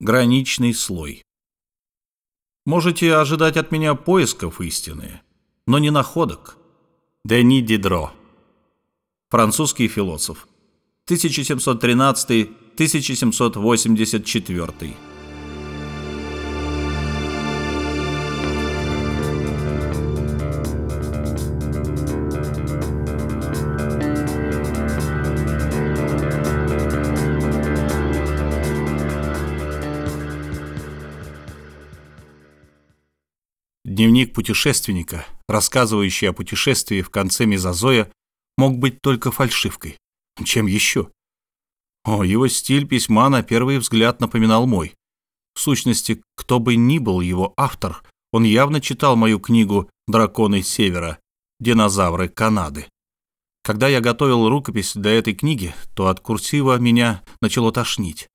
Граничный слой. Можете ожидать от меня поисков истины, но не находок. Дени Дидро. Французский философ. 1713-1784. Дневник путешественника, рассказывающий о путешествии в конце мезозоя, мог быть только фальшивкой. Чем еще? О, его стиль письма на первый взгляд напоминал мой. В сущности, кто бы ни был его автор, он явно читал мою книгу «Драконы Севера. Динозавры Канады». Когда я готовил рукопись для этой книги, то от курсива меня начало тошнить.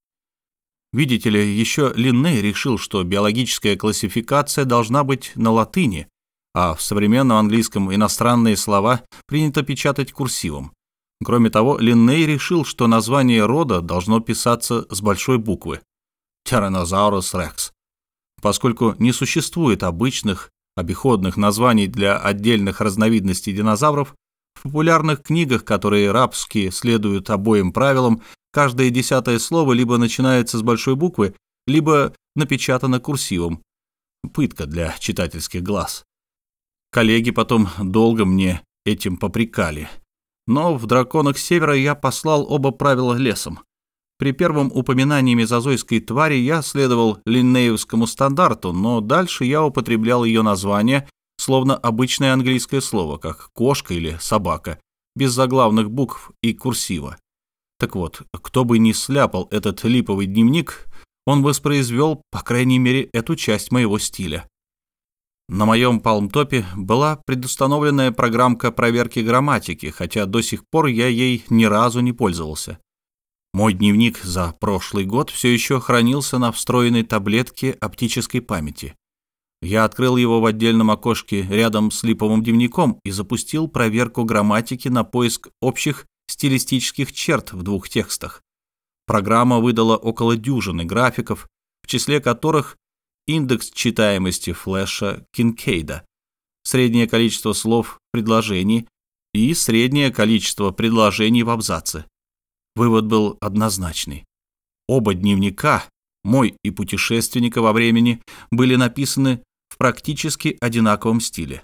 Видите ли, еще Линней решил, что биологическая классификация должна быть на латыни, а в современном английском иностранные слова принято печатать курсивом. Кроме того, Линней решил, что название рода должно писаться с большой буквы Tyrannosaurus rex, поскольку не существует обычных обиходных названий для отдельных разновидностей динозавров, популярных книгах, которые рабски следуют обоим правилам, Каждое десятое слово либо начинается с большой буквы, либо напечатано курсивом. Пытка для читательских глаз. Коллеги потом долго мне этим попрекали. Но в «Драконах Севера» я послал оба правила лесом. При первом упоминании мезозойской твари я следовал линнеевскому стандарту, но дальше я употреблял ее название, словно обычное английское слово, как кошка или собака, без заглавных букв и курсива. Так вот, кто бы ни сляпал этот липовый дневник, он воспроизвел, по крайней мере, эту часть моего стиля. На моем палмтопе была предустановленная программка проверки грамматики, хотя до сих пор я ей ни разу не пользовался. Мой дневник за прошлый год все еще хранился на встроенной таблетке оптической памяти. Я открыл его в отдельном окошке рядом с липовым дневником и запустил проверку грамматики на поиск общих стилистических черт в двух текстах. Программа выдала около дюжины графиков, в числе которых индекс читаемости флеша Кинкейда, среднее количество слов в предложении и среднее количество предложений в абзаце. Вывод был однозначный. Оба дневника, мой и путешественника во времени, были написаны практически одинаковом стиле.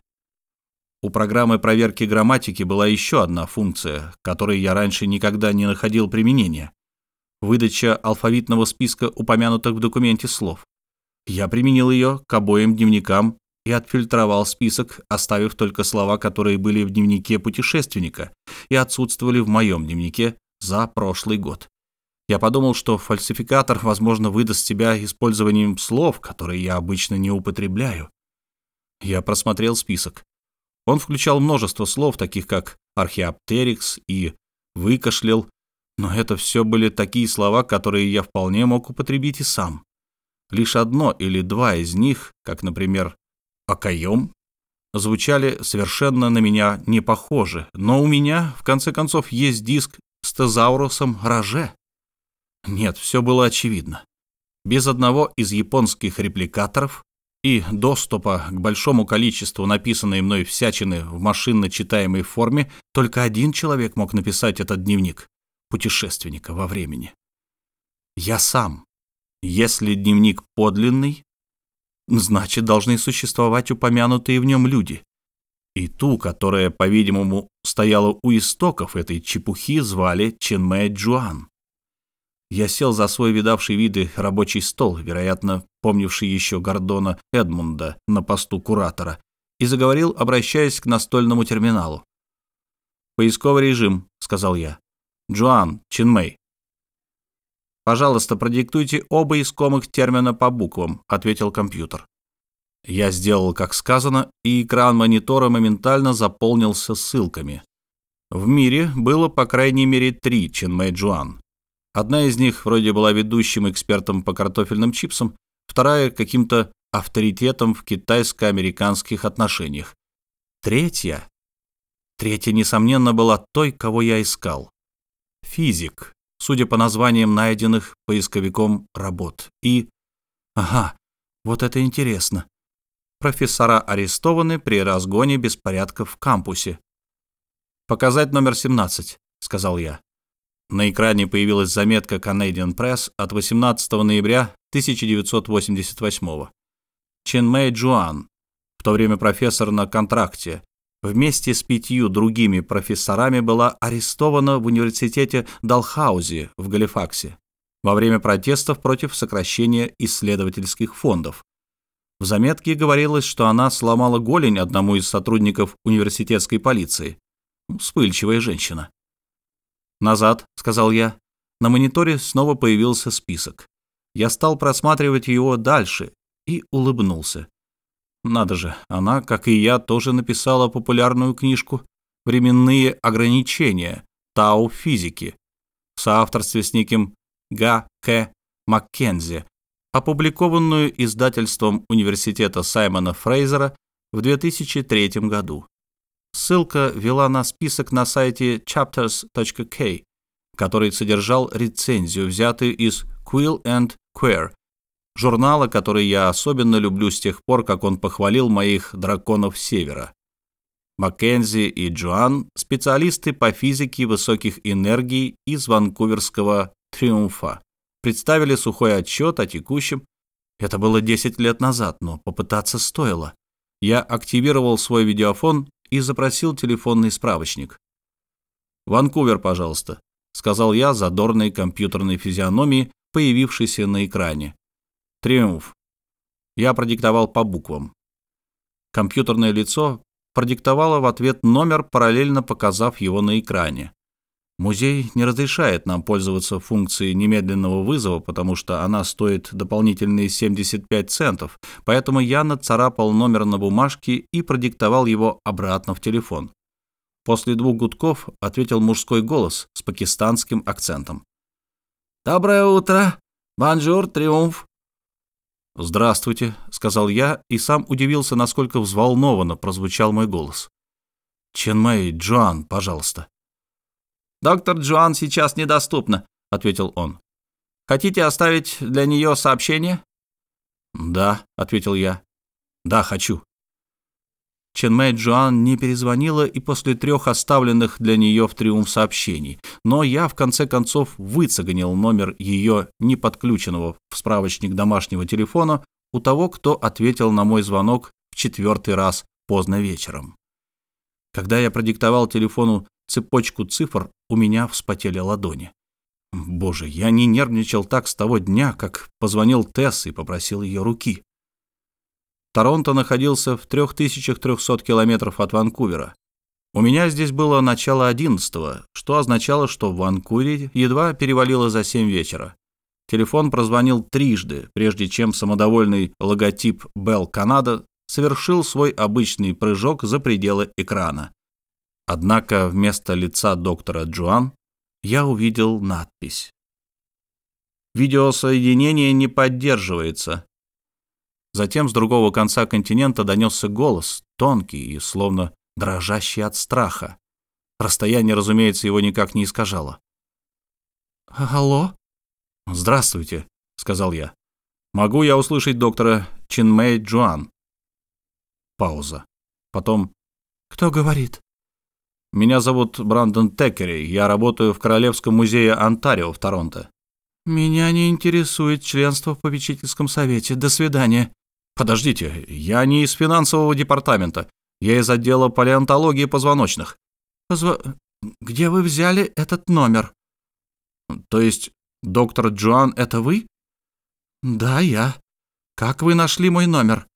У программы проверки грамматики была еще одна функция, которой я раньше никогда не находил применения. Выдача алфавитного списка упомянутых в документе слов. Я применил ее к обоим дневникам и отфильтровал список, оставив только слова, которые были в дневнике путешественника и отсутствовали в моем дневнике за прошлый год. Я подумал, что фальсификатор, возможно, выдаст себя использованием слов, которые я обычно не употребляю. Я просмотрел список. Он включал множество слов, таких как археоптерикс и выкашлял, но это все были такие слова, которые я вполне мог употребить и сам. Лишь одно или два из них, как, например, «окоем», звучали совершенно на меня не похожи, но у меня, в конце концов, есть диск с тезаурусом Роже. Нет, все было очевидно. Без одного из японских репликаторов и доступа к большому количеству написанной мной всячины в машинно читаемой форме только один человек мог написать этот дневник путешественника во времени. Я сам. Если дневник подлинный, значит, должны существовать упомянутые в нем люди. И ту, которая, по-видимому, стояла у истоков этой чепухи, звали Ченмэ Джуан. Я сел за свой видавший виды рабочий стол, вероятно, помнивший еще Гордона Эдмунда на посту куратора, и заговорил, обращаясь к настольному терминалу. «Поисковый режим», — сказал я. «Джоан, Чинмэй». «Пожалуйста, продиктуйте оба искомых термина по буквам», — ответил компьютер. Я сделал, как сказано, и экран монитора моментально заполнился ссылками. В мире было по крайней мере три Чинмэй Джуан. Одна из них вроде была ведущим экспертом по картофельным чипсам, вторая — каким-то авторитетом в китайско-американских отношениях. Третья... Третья, несомненно, была той, кого я искал. Физик, судя по названиям найденных поисковиком работ. И... Ага, вот это интересно. Профессора арестованы при разгоне беспорядков в кампусе. «Показать номер 17», — сказал я. На экране появилась заметка Canadian Press от 18 ноября 1988 Чен Мэй Джуан, в то время профессор на контракте, вместе с пятью другими профессорами была арестована в университете Далхаузи в Галифаксе во время протестов против сокращения исследовательских фондов. В заметке говорилось, что она сломала голень одному из сотрудников университетской полиции. Вспыльчивая женщина. «Назад», — сказал я. На мониторе снова появился список. Я стал просматривать его дальше и улыбнулся. Надо же, она, как и я, тоже написала популярную книжку «Временные ограничения. Тау физики» в соавторстве с неким Га К. Маккензи, опубликованную издательством Университета Саймона Фрейзера в 2003 году. Ссылка вела на список на сайте chapters.k, который содержал рецензию, взятую из Quill and Queer, журнала, который я особенно люблю с тех пор, как он похвалил моих драконов Севера. Маккензи и Джоан – специалисты по физике высоких энергий из ванкуверского «Триумфа». Представили сухой отчет о текущем. Это было 10 лет назад, но попытаться стоило. Я активировал свой видеофон и запросил телефонный справочник. «Ванкувер, пожалуйста», — сказал я задорной компьютерной физиономии, появившейся на экране. Триумф. Я продиктовал по буквам. Компьютерное лицо продиктовало в ответ номер, параллельно показав его на экране. Музей не разрешает нам пользоваться функцией немедленного вызова, потому что она стоит дополнительные 75 центов, поэтому я нацарапал номер на бумажке и продиктовал его обратно в телефон. После двух гудков ответил мужской голос с пакистанским акцентом. «Доброе утро! Bonjour, Triumph!» «Здравствуйте», — сказал я, и сам удивился, насколько взволнованно прозвучал мой голос. «Ченмэй Джоан, пожалуйста». «Доктор Джоан сейчас недоступна», — ответил он. «Хотите оставить для нее сообщение?» «Да», — ответил я. «Да, хочу». Ченмэй Джоан не перезвонила и после трех оставленных для нее в триумф сообщений, но я в конце концов выцегонил номер ее неподключенного в справочник домашнего телефона у того, кто ответил на мой звонок в четвертый раз поздно вечером. Когда я продиктовал телефону цепочку цифр, у меня вспотели ладони. Боже, я не нервничал так с того дня, как позвонил Тесс и попросил ее руки. Торонто находился в 3300 километров от Ванкувера. У меня здесь было начало 11 что означало, что в Ванкувере едва перевалило за 7 вечера. Телефон прозвонил трижды, прежде чем самодовольный логотип Bell Canada совершил свой обычный прыжок за пределы экрана. Однако вместо лица доктора Джоан я увидел надпись. «Видеосоединение не поддерживается. Затем с другого конца континента донесся голос, тонкий и словно дрожащий от страха. Расстояние, разумеется, его никак не искажало. «Алло?» «Здравствуйте», — сказал я. «Могу я услышать доктора Чинмэй Джуан?» Пауза. Потом «Кто говорит?» «Меня зовут Брандон Теккери. Я работаю в Королевском музее Онтарио в Торонто». «Меня не интересует членство в попечительском совете. До свидания». «Подождите, я не из финансового департамента. Я из отдела палеонтологии позвоночных». Позво... Где вы взяли этот номер?» «То есть доктор Джоан — это вы?» «Да, я. Как вы нашли мой номер?»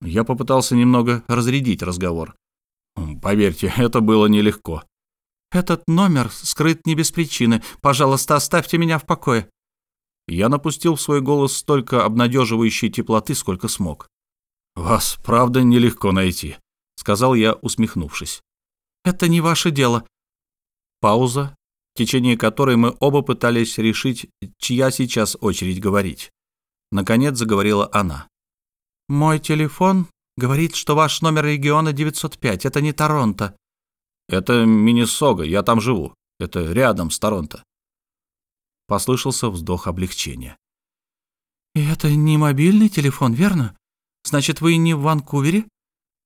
Я попытался немного разрядить разговор. Поверьте, это было нелегко. «Этот номер скрыт не без причины. Пожалуйста, оставьте меня в покое». Я напустил в свой голос столько обнадеживающей теплоты, сколько смог. «Вас, правда, нелегко найти», — сказал я, усмехнувшись. «Это не ваше дело». Пауза, в течение которой мы оба пытались решить, чья сейчас очередь говорить. Наконец заговорила она. «Мой телефон говорит, что ваш номер региона 905. Это не Торонто». «Это Миннесога, я там живу. Это рядом с Торонто». послышался вздох облегчения. «И это не мобильный телефон, верно? Значит, вы не в Ванкувере?»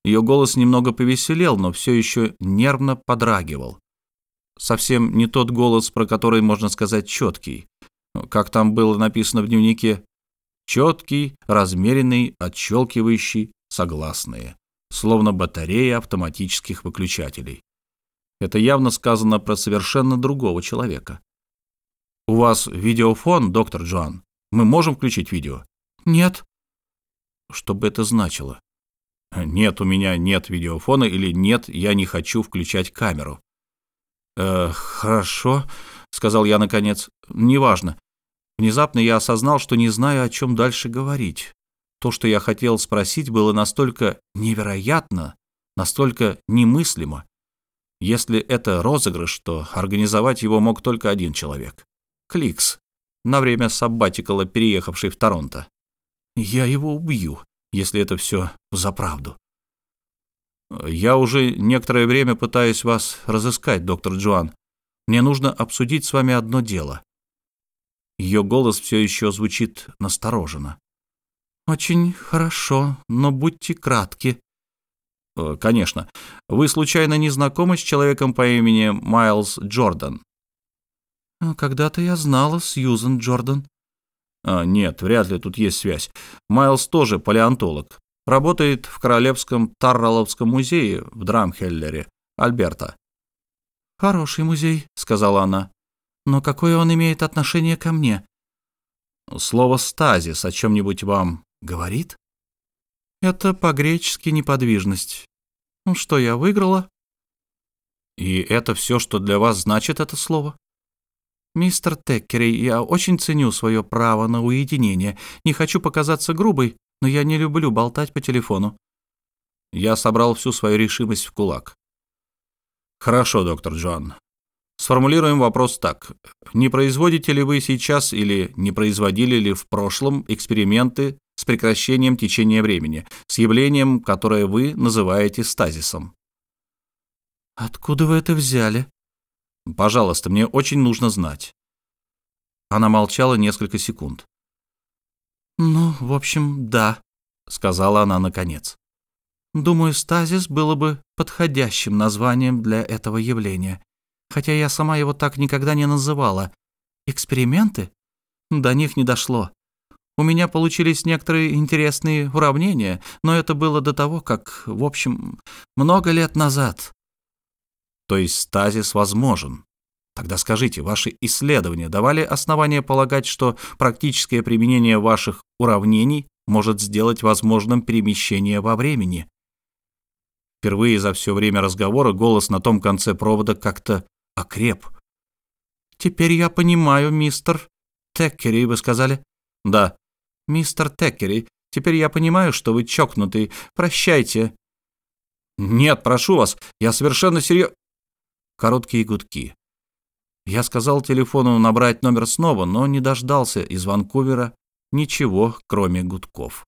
Ее голос немного повеселел, но все еще нервно подрагивал. Совсем не тот голос, про который можно сказать четкий. Как там было написано в дневнике, четкий, размеренный, отщелкивающий, согласные, словно батарея автоматических выключателей. Это явно сказано про совершенно другого человека. «У вас видеофон, доктор Джоан? Мы можем включить видео?» «Нет». Что бы это значило? «Нет, у меня нет видеофона» или «нет, я не хочу включать камеру». «Э, «Хорошо», — сказал я наконец, — «неважно. Внезапно я осознал, что не знаю, о чем дальше говорить. То, что я хотел спросить, было настолько невероятно, настолько немыслимо. Если это розыгрыш, то организовать его мог только один человек. Кликс, на время саббатикала, переехавший в Торонто. Я его убью, если это все взаправду. Я уже некоторое время пытаюсь вас разыскать, доктор Джоан. Мне нужно обсудить с вами одно дело. Ее голос все еще звучит настороженно. «Очень хорошо, но будьте кратки». Э, «Конечно. Вы случайно не знакомы с человеком по имени Майлз Джордан?» «А «Когда-то я знала Сьюзен Джордан». А, «Нет, вряд ли тут есть связь. Майлз тоже палеонтолог. Работает в Королевском Тарроловском музее в Драмхеллере, Альберта». «Хороший музей», — сказала она. Но какое он имеет отношение ко мне? Слово «стазис» о чем-нибудь вам говорит? Это по-гречески неподвижность. Ну что, я выиграла? И это все, что для вас значит это слово? Мистер Теккери, я очень ценю свое право на уединение. Не хочу показаться грубой, но я не люблю болтать по телефону. Я собрал всю свою решимость в кулак. Хорошо, доктор Джон. Сформулируем вопрос так. Не производите ли вы сейчас или не производили ли в прошлом эксперименты прекращением течения времени, с явлением, которое вы называете стазисом? Откуда вы это взяли? Пожалуйста, мне очень нужно знать. Она молчала несколько секунд. «Ну, в общем, да», — сказала она наконец. «Думаю, стазис было бы подходящим названием для этого явления хотя я сама его так никогда не называла. Эксперименты? До них не дошло. У меня получились некоторые интересные уравнения, но это было до того, как, в общем, много лет назад. То есть стазис возможен. Тогда скажите, ваши исследования давали основания полагать, что практическое применение ваших уравнений может сделать возможным перемещение во времени? Впервые за все время разговора голос на том конце провода как-то окреп. «Теперь я понимаю, мистер Теккери, вы сказали?» «Да». «Мистер Теккери, теперь я понимаю, что вы чокнутый. Прощайте». «Нет, прошу вас, я совершенно серьезно...» Короткие гудки. Я сказал телефону набрать номер снова, но не дождался из Ванкувера ничего, кроме гудков.